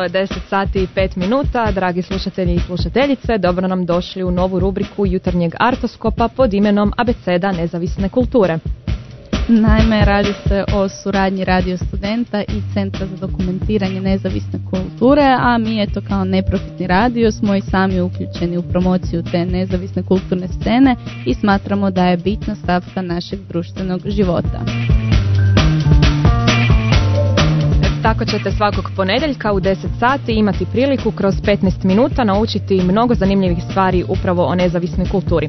Prošlo je 10 sati i 5 minuta, dragi slušatelji i slušateljice, dobro nam došli u novu rubriku jutarnjeg artoskopa pod imenom Abeceda nezavisne kulture. Naime, radi se o suradnji radio studenta i Centra za dokumentiranje nezavisne kulture, a mi eto kao neprofitni radio smo i sami uključeni u promociju te nezavisne kulturne scene i smatramo da je bitna stavka našeg društvenog života. Tako ćete svakog ponedjeljka u 10 sati imati priliku kroz 15 minuta naučiti mnogo zanimljivih stvari upravo o nezavisnoj kulturi.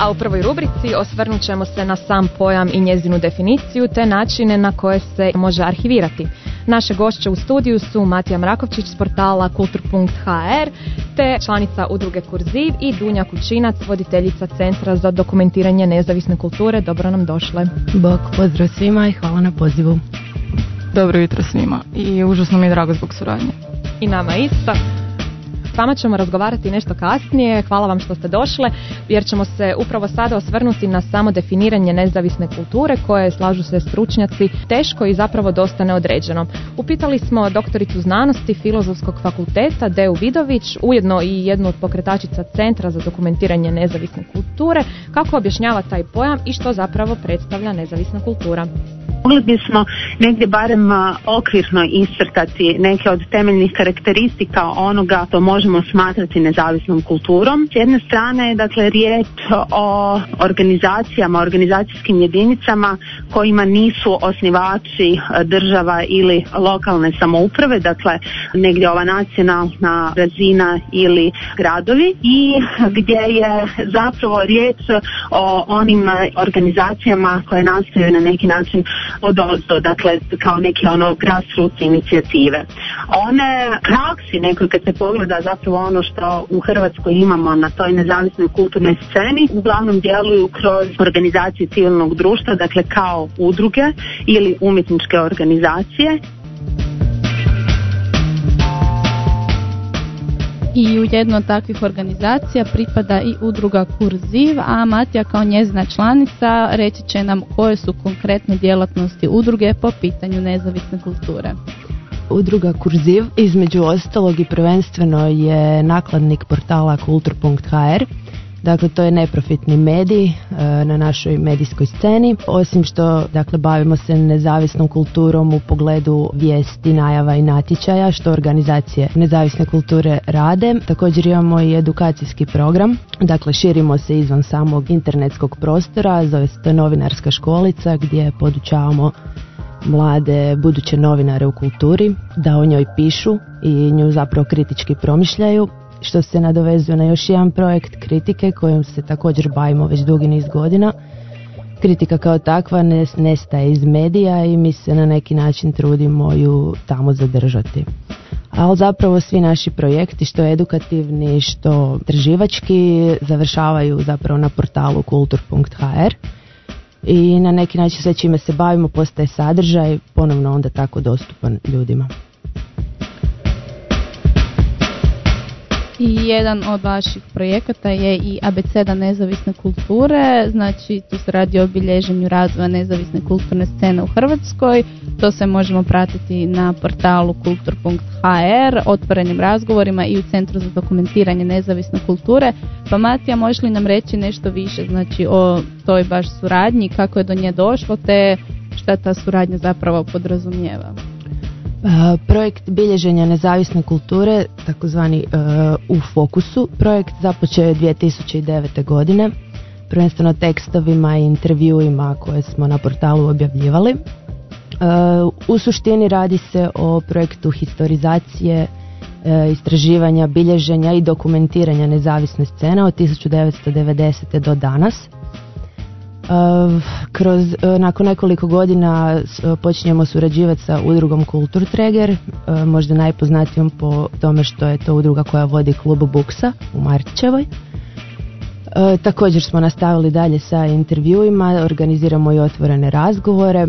A u prvoj rubrici osvrnut ćemo se na sam pojam i njezinu definiciju te načine na koje se može arhivirati. Naše gošće u studiju su Matija Mrakovčić s portala kultur.hr te članica udruge Kurziv i Dunja Kučinac, voditeljica Centra za dokumentiranje nezavisne kulture. Dobro nam došle. Bok, pozdrav svima i hvala na pozivu. Dobro jutro svima i užasno mi je drago zbog suradnje. I nama isto vama ćemo razgovarati nešto kasnije. Hvala vam što ste došle jer ćemo se upravo sada osvrnuti na samo definiranje nezavisne kulture koje slažu se stručnjaci teško i zapravo dosta neodređeno. Upitali smo doktoricu znanosti Filozofskog fakulteta Deu Vidović, ujedno i jednu od pokretačica Centra za dokumentiranje nezavisne kulture, kako objašnjava taj pojam i što zapravo predstavlja nezavisna kultura. Mogli bismo negdje barem okvirno iscrtati neke od temeljnih karakteristika onoga što možemo smatrati nezavisnom kulturom. S jedne strane je dakle riječ o organizacijama, organizacijskim jedinicama kojima nisu osnivači država ili lokalne samouprave, dakle negdje ova nacionalna razina ili gradovi i gdje je zapravo riječ o onim organizacijama koje nastaju na neki način od ozdo, dakle kao neke ono grassroots inicijative. One praksi nekoj kad se pogleda zapravo ono što u Hrvatskoj imamo na toj nezavisnoj kulturnoj sceni uglavnom djeluju kroz organizacije civilnog društva, dakle kao udruge ili umjetničke organizacije i u jednu od takvih organizacija pripada i udruga Kurziv, a Matija kao njezina članica reći će nam koje su konkretne djelatnosti udruge po pitanju nezavisne kulture. Udruga Kurziv između ostalog i prvenstveno je nakladnik portala kultur.hr Dakle, to je neprofitni medij e, na našoj medijskoj sceni. Osim što dakle, bavimo se nezavisnom kulturom u pogledu vijesti, najava i natječaja, što organizacije nezavisne kulture rade. Također imamo i edukacijski program. Dakle, širimo se izvan samog internetskog prostora, zove se to novinarska školica gdje podučavamo mlade buduće novinare u kulturi da o njoj pišu i nju zapravo kritički promišljaju što se nadovezuje na još jedan projekt kritike kojom se također bavimo već dugi niz godina. Kritika kao takva nestaje iz medija i mi se na neki način trudimo ju tamo zadržati. Ali zapravo svi naši projekti, što edukativni, što trživački, završavaju zapravo na portalu kultur.hr i na neki način sve čime se bavimo postaje sadržaj, ponovno onda tako dostupan ljudima. I jedan od vaših projekata je i abeceda nezavisne kulture, znači tu se radi o obilježenju razvoja nezavisne kulturne scene u Hrvatskoj. To se možemo pratiti na portalu kultur.hr, otvorenim razgovorima i u Centru za dokumentiranje nezavisne kulture. Pa Matija, možeš li nam reći nešto više znači o toj baš suradnji, kako je do nje došlo, te šta ta suradnja zapravo podrazumijeva? Projekt bilježenja nezavisne kulture, takozvani u fokusu, projekt započeo je 2009. godine, prvenstveno tekstovima i intervjuima koje smo na portalu objavljivali. U suštini radi se o projektu historizacije, istraživanja, bilježenja i dokumentiranja nezavisne scene od 1990. do danas kroz, e, nakon nekoliko godina e, počinjemo surađivati sa udrugom Kulturtreger, e, možda najpoznatijom po tome što je to udruga koja vodi klub Buksa u Martićevoj. Također smo nastavili dalje sa intervjuima, organiziramo i otvorene razgovore,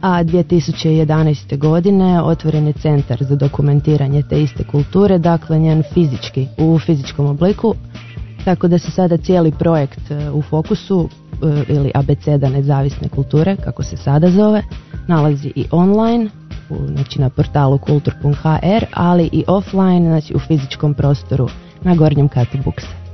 a 2011. godine otvoren je centar za dokumentiranje te iste kulture, dakle njen fizički, u fizičkom obliku, tako da se sada cijeli projekt u fokusu ili abeceda nezavisne kulture, kako se sada zove, nalazi i online, u, znači na portalu kultur.hr, ali i offline, znači u fizičkom prostoru na gornjem katu bukse.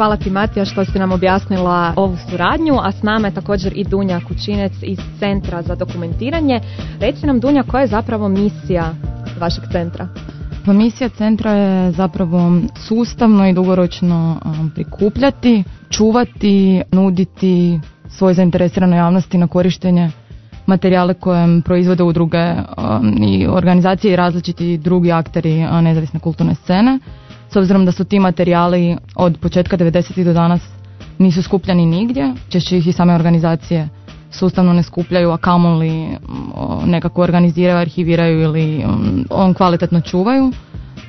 Hvala ti Matija što si nam objasnila ovu suradnju, a s nama je također i Dunja Kučinec iz Centra za dokumentiranje. Reci nam Dunja koja je zapravo misija vašeg centra? Pa misija centra je zapravo sustavno i dugoročno prikupljati, čuvati, nuditi svoj zainteresiranoj javnosti na korištenje materijale koje proizvode udruge i organizacije i različiti drugi akteri nezavisne kulturne scene. S obzirom da su ti materijali od početka 90. do danas nisu skupljani nigdje, češće ih i same organizacije sustavno ne skupljaju, a kamoli nekako organiziraju, arhiviraju ili mm, on kvalitetno čuvaju.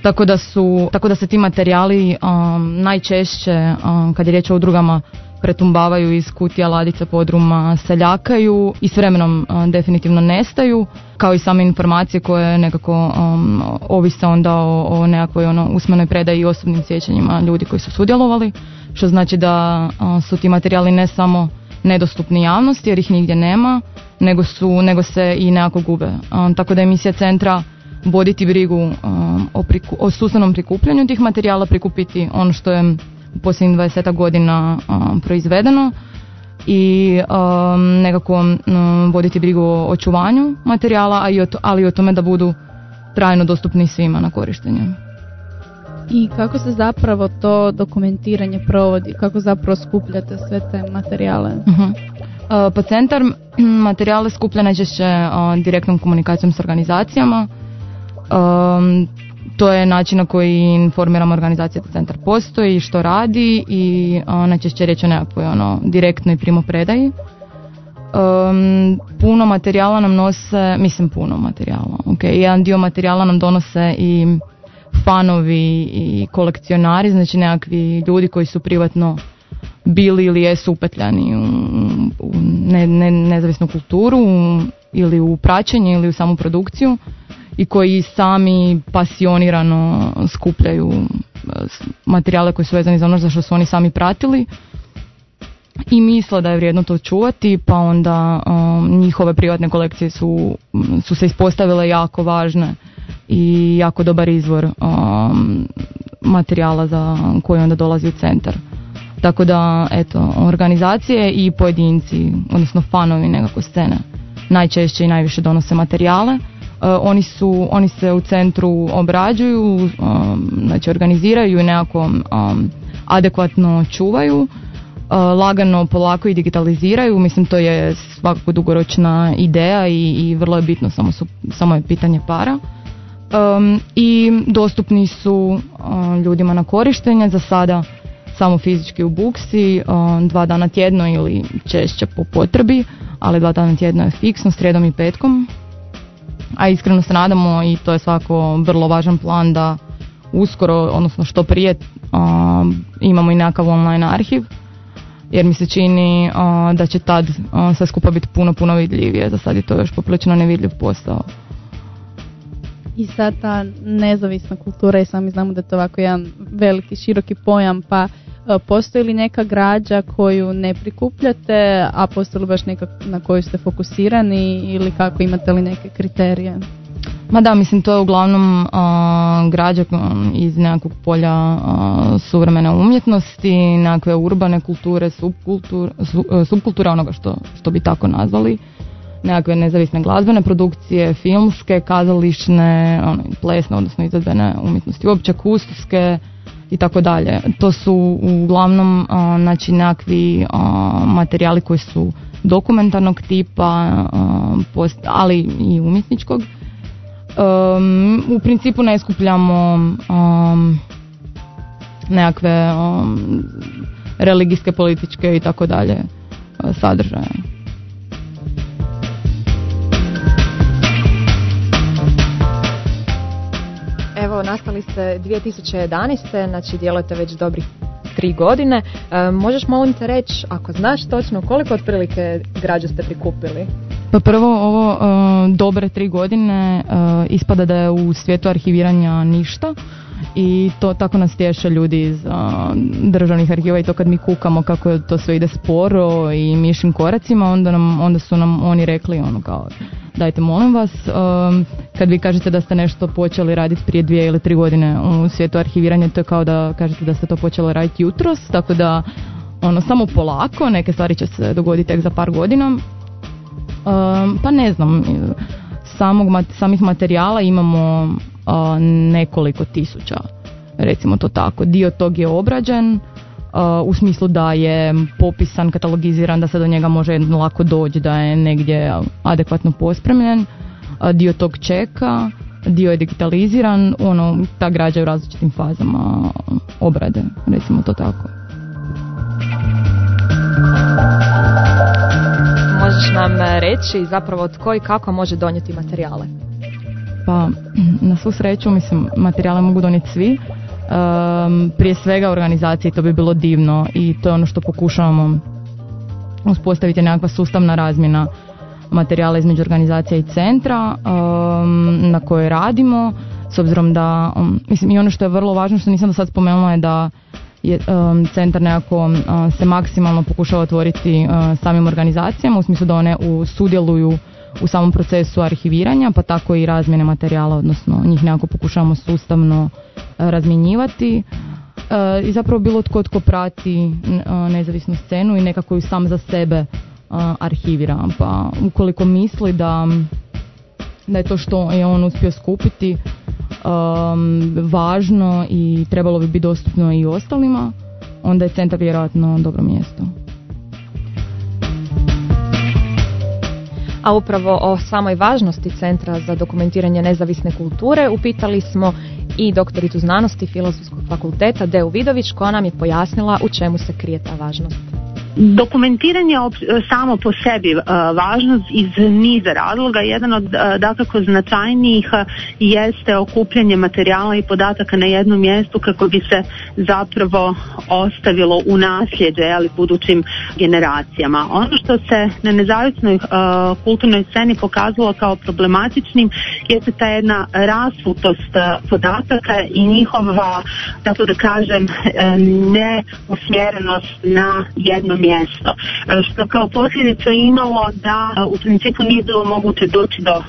Tako da, su, tako da se ti materijali um, najčešće um, kad je riječ o udrugama pretumbavaju iz kutija, ladica, podruma, seljakaju i s vremenom um, definitivno nestaju, kao i same informacije koje nekako um, ovise onda o, o nekakvoj ono, usmenoj predaji i osobnim sjećanjima ljudi koji su sudjelovali, što znači da su ti materijali ne samo nedostupni javnosti jer ih nigdje nema, nego, su, nego se i nekako gube. Um, tako da je emisija centra voditi brigu um, o, priku, o sustavnom prikupljanju tih materijala, prikupiti ono što je u posljednjih 20 godina um, proizvedeno i um, nekako um, voditi brigu o očuvanju materijala, ali i o tome da budu trajno dostupni svima na korištenje. I kako se zapravo to dokumentiranje provodi? Kako zapravo skupljate sve te materijale? Uh-huh. Uh, pa centar materijale skuplja najčešće direktnom komunikacijom s organizacijama. Um, to je način na koji informiramo organizacije da centar postoji, što radi i uh, najčešće reći o nekakvoj ono, direktnoj primopredaji. Um, puno materijala nam nose, mislim puno materijala, ok, jedan dio materijala nam donose i fanovi i kolekcionari, znači nekakvi ljudi koji su privatno bili ili jesu upetljani u, u ne, ne, nezavisnu kulturu ili u praćenje ili u samu produkciju i koji sami pasionirano skupljaju e, materijale koji su vezani za ono za što su oni sami pratili i misle da je vrijedno to čuvati pa onda um, njihove privatne kolekcije su, su se ispostavile jako važne i jako dobar izvor um, materijala za koji onda dolazi u centar. Tako da, eto, organizacije i pojedinci, odnosno fanovi nekako scene, najčešće i najviše donose materijale. Uh, oni, su, oni se u centru obrađuju, um, znači organiziraju i nekako um, adekvatno čuvaju, uh, lagano, polako i digitaliziraju. Mislim, to je svakako dugoročna ideja i, i vrlo je bitno, samo, su, samo je pitanje para um, i dostupni su uh, ljudima na korištenje za sada samo fizički u buksi, um, dva dana tjedno ili češće po potrebi, ali dva dana tjedno je fiksno, srijedom i petkom. A iskreno se nadamo i to je svako vrlo važan plan da uskoro, odnosno što prije um, imamo i nekakav online arhiv jer mi se čini uh, da će tad uh, sve skupa biti puno, puno vidljivije. Za sad je to još poprilično nevidljiv posao i sad ta nezavisna kultura i sami znamo da je to ovako jedan veliki, široki pojam, pa e, postoji li neka građa koju ne prikupljate, a postoji li baš neka na koju ste fokusirani ili kako imate li neke kriterije? Ma da, mislim to je uglavnom uh, građa iz nekakvog polja uh, suvremene umjetnosti, nekakve urbane kulture, subkulture, su, subkultura onoga što, što bi tako nazvali nekakve nezavisne glazbene produkcije, filmske, kazališne, ono, plesne, odnosno izvedbene umjetnosti, uopće kustoske i tako dalje. To su uglavnom znači nekakvi materijali koji su dokumentarnog tipa, ali i umjetničkog. u principu ne skupljamo nekakve religijske, političke i tako dalje sadržaje. Evo, nastali ste 2011. Znači, djelujete već dobrih tri godine. E, možeš molim te reći, ako znaš točno, koliko otprilike građa ste prikupili? Pa prvo, ovo e, dobre tri godine e, ispada da je u svijetu arhiviranja ništa i to tako nas tješe ljudi iz državnih arhiva i to kad mi kukamo kako to sve ide sporo i mišim koracima onda, nam, onda su nam oni rekli ono kao dajte molim vas kad vi kažete da ste nešto počeli raditi prije dvije ili tri godine u svijetu arhiviranja to je kao da kažete da ste to počeli raditi jutros tako da ono samo polako neke stvari će se dogoditi tek za par godina pa ne znam samog, samih materijala imamo nekoliko tisuća, recimo to tako. Dio tog je obrađen u smislu da je popisan, katalogiziran, da se do njega može lako doći, da je negdje adekvatno pospremljen. Dio tog čeka, dio je digitaliziran, ono, ta građa je u različitim fazama obrade, recimo to tako. Možeš nam reći zapravo tko i kako može donijeti materijale? Pa, na svu sreću, mislim, materijale mogu donijeti svi. Um, prije svega organizacije, to bi bilo divno i to je ono što pokušavamo uspostaviti nekakva sustavna razmjena materijala između organizacija i centra na kojoj radimo s obzirom da mislim i ono što je vrlo važno što nisam do sad spomenula je da je centar nekako se maksimalno pokušava otvoriti samim organizacijama u smislu da one u, sudjeluju u samom procesu arhiviranja, pa tako i razmjene materijala, odnosno njih nekako pokušavamo sustavno razmjenjivati e, i zapravo bilo tko tko prati e, nezavisnu scenu i nekako ju sam za sebe arhivira. Pa ukoliko misli da, da je to što je on uspio skupiti važno i trebalo bi biti dostupno i ostalima, onda je centar vjerojatno dobro mjesto. a upravo o samoj važnosti Centra za dokumentiranje nezavisne kulture upitali smo i doktoricu znanosti Filozofskog fakulteta Deu Vidović koja nam je pojasnila u čemu se krije ta važnost. Dokumentiranje samo po sebi e, važnost iz niza razloga. Jedan od e, dakako značajnijih e, jeste okupljanje materijala i podataka na jednom mjestu kako bi se zapravo ostavilo u nasljeđe ali budućim generacijama. Ono što se na nezavisnoj kulturnoj sceni pokazalo kao problematičnim jeste ta jedna rasutost podataka i njihova, tako da kažem, neusmjerenost na jednom mjesto. E, što kao posljedicu imalo da e, u principu nije bilo moguće doći do e,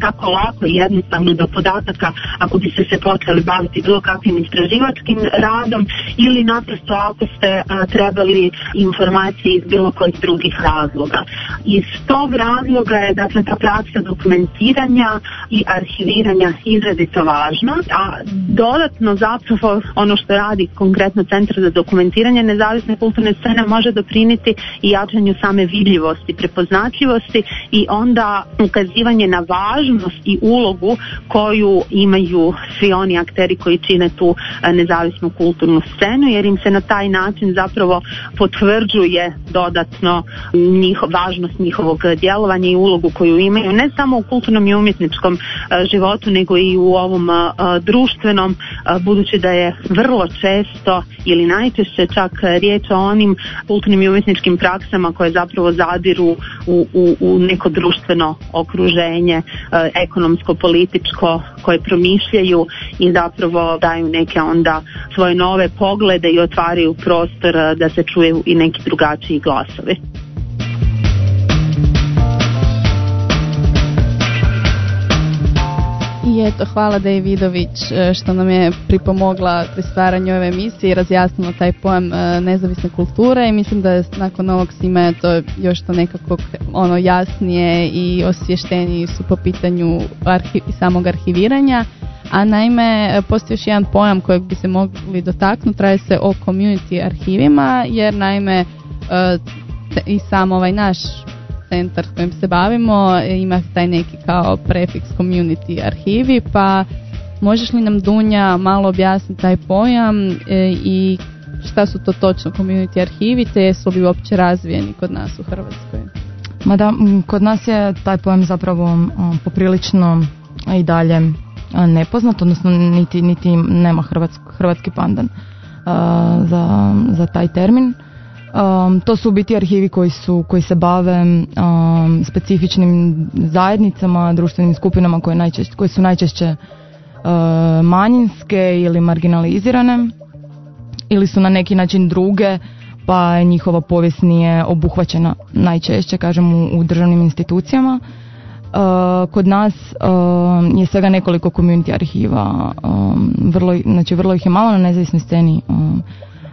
tako lako i jednostavno do podataka ako bi se se počeli baviti bilo kakvim istraživačkim radom ili naprosto ako ste trebali informacije iz bilo kojih drugih razloga. Iz tog razloga je dakle ta praksa dokumentiranja i arhiviranja izrazito važna, a dodatno zapravo ono što radi konkretno Centar za dokumentiranje nezavisne kulturne scene može doprinijeti i jačanju same vidljivosti, prepoznatljivosti i onda ukazivanje na važnost i ulogu koju imaju svi oni akteri koji čine tu e, nezavisnu kulturnu scenu jer im se na taj način zapravo potvrđuje dodatno njih, važnost njihovog djelovanja i ulogu koju imaju ne samo u kulturnom i umjetničkom e, životu nego i u ovom e, društvenom budući da je vrlo često ili najčešće čak riječ o onim kulturnim i umjetničkim praksama koje zapravo zadiru u, u, u neko društveno okruženje, e, ekonomsko, političko, koje promišljaju i zapravo daju neke onda svoje nove poglede i otvaraju prostor e, da se čuju i neki drugačiji glasovi. I eto, hvala Vidović e, što nam je pripomogla pri stvaranju ove emisije i razjasnila taj pojam e, nezavisne kulture i mislim da je nakon ovog svima je to još to nekako ono jasnije i osvješteniji su po pitanju arhi samog arhiviranja. A naime, e, postoji još jedan pojam kojeg bi se mogli dotaknuti, traje se o community arhivima, jer naime i sam ovaj naš centar s kojim se bavimo ima taj neki kao prefiks community arhivi pa možeš li nam Dunja malo objasniti taj pojam e, i šta su to točno community arhivi te jesu li uopće razvijeni kod nas u Hrvatskoj? Ma da, kod nas je taj pojam zapravo poprilično i dalje nepoznat, odnosno niti, niti nema hrvatski pandan za, za taj termin. Um, to su biti arhivi koji, su, koji se bave um, specifičnim zajednicama, društvenim skupinama koje, najčešće, koje su najčešće manjinske ili marginalizirane ili su na neki način druge pa njihova povijest nije obuhvaćena najčešće kažem u, u državnim institucijama. Kod nas je svega nekoliko community arhiva vrlo, znači vrlo ih je malo na nezavisnoj sceni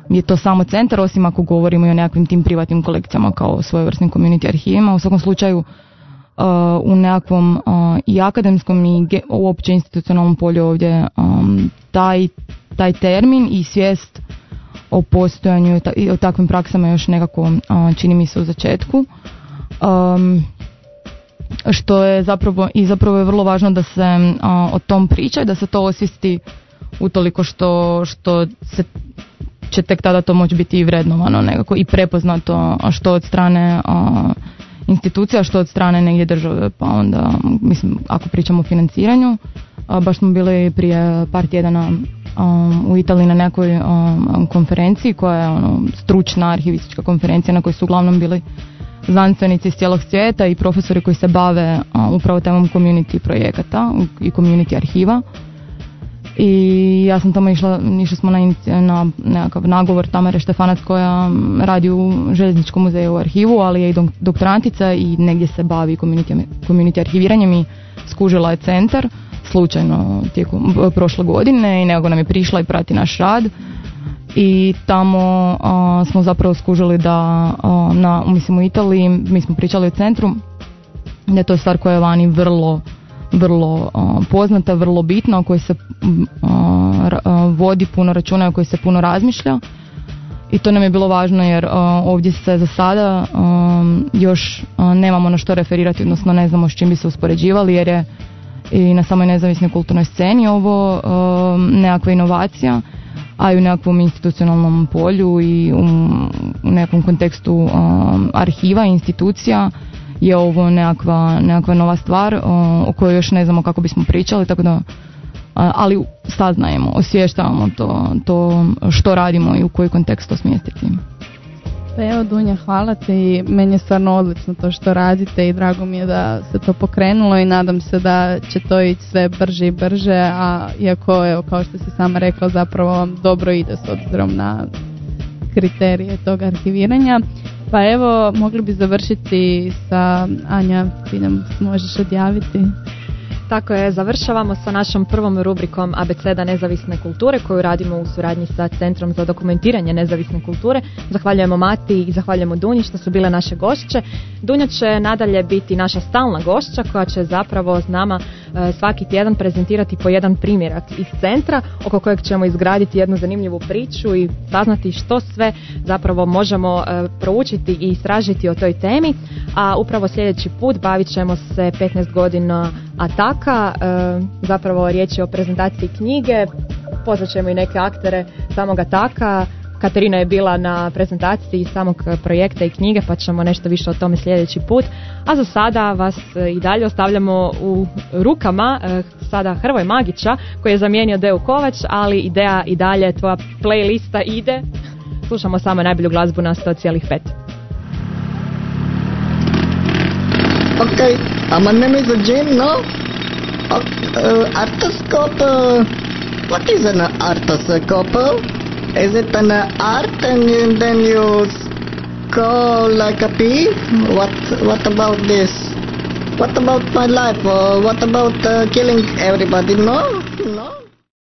je to samo centar, osim ako govorimo i o nekakvim tim privatnim kolekcijama kao svojevrsnim community arhivima. U svakom slučaju uh, u nekakvom uh, i akademskom i uopće institucionalnom polju ovdje um, taj, taj termin i svijest o postojanju i o takvim praksama još nekako uh, čini mi se u začetku. Um, što je zapravo i zapravo je vrlo važno da se o tom priča i da se to osvisti utoliko što, što se će tek tada to moći biti i vrednovano nekako i prepoznato što od strane a, institucija, što od strane negdje države, pa onda mislim ako pričamo o financiranju, baš smo bili prije par tjedana u Italiji na nekoj konferenciji koja je ono, stručna arhivistička konferencija na kojoj su uglavnom bili znanstvenici iz cijelog svijeta i profesori koji se bave upravo temom community projekata i community arhiva i ja sam tamo išla, išli smo na, na nekakav nagovor Tamare Štefanac koja radi u Željezničkom muzeju u arhivu, ali je i doktorantica i negdje se bavi community, community arhiviranjem i skužila je centar slučajno tijekom prošle godine i nego nam je prišla i prati naš rad. I tamo smo zapravo skužili da na, mislim u Italiji mi smo pričali o centru da je to stvar koja je vani vrlo vrlo poznata, vrlo bitna, o kojoj se vodi puno računa, o kojoj se puno razmišlja. I to nam je bilo važno jer ovdje se za sada još nemamo na što referirati, odnosno ne znamo s čim bi se uspoređivali jer je i na samoj nezavisnoj kulturnoj sceni ovo nekakva inovacija, a i u nekakvom institucionalnom polju i u, nekom kontekstu arhiva, institucija je ovo nekakva, nekakva nova stvar o, kojoj još ne znamo kako bismo pričali, tako da ali saznajemo, osvještavamo to, to što radimo i u koji kontekst to smjestiti. Pa evo Dunja, hvala ti meni je stvarno odlično to što radite i drago mi je da se to pokrenulo i nadam se da će to ići sve brže i brže, a iako evo kao što si sama rekla zapravo vam dobro ide s obzirom na kriterije tog arhiviranja. Pa evo, mogli bi završiti sa Anja, ti nam možeš odjaviti. Tako je, završavamo sa našom prvom rubrikom Abeceda nezavisne kulture koju radimo u suradnji sa Centrom za dokumentiranje nezavisne kulture. Zahvaljujemo Mati i zahvaljujemo Dunji što su bile naše gošće. Dunja će nadalje biti naša stalna gošća koja će zapravo s nama svaki tjedan prezentirati po jedan primjerak iz centra oko kojeg ćemo izgraditi jednu zanimljivu priču i saznati što sve zapravo možemo e, proučiti i istražiti o toj temi. A upravo sljedeći put bavit ćemo se 15 godina Ataka, e, zapravo riječ je o prezentaciji knjige, pozvat ćemo i neke aktere samog Ataka, Katarina je bila na prezentaciji samog projekta i knjige pa ćemo nešto više o tome sljedeći put. A za sada vas e, i dalje ostavljamo u rukama e, sada Hrvoj Magića koji je zamijenio Deu Kovač, ali ideja i dalje tvoja playlista ide. Slušamo samo najbolju glazbu na 100,5. Okay, uh, my name is Jane, no? Uh, arthoscope, uh, what is an arthoscope? Is it an art and then you go like a pea? What, what about this? What about my life? Uh, what about uh, killing everybody? No? No?